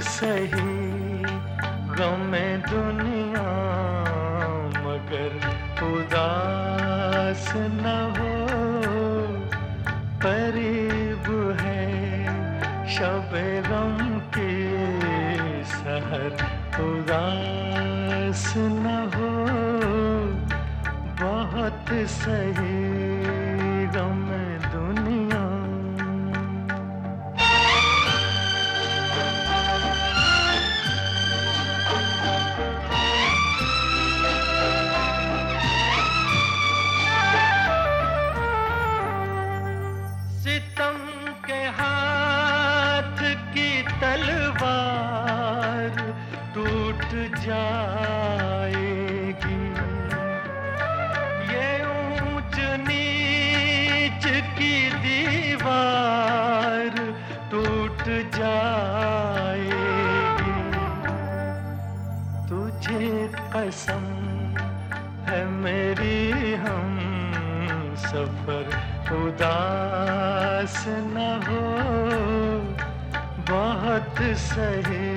सही गम दुनिया, मगर उदास न हो। करीब है शब गम की सहर, उदास न हो। बहुत सही गम जाएगी। तुझे कसम है मेरी हम सफ़र उदास न हो बहुत सही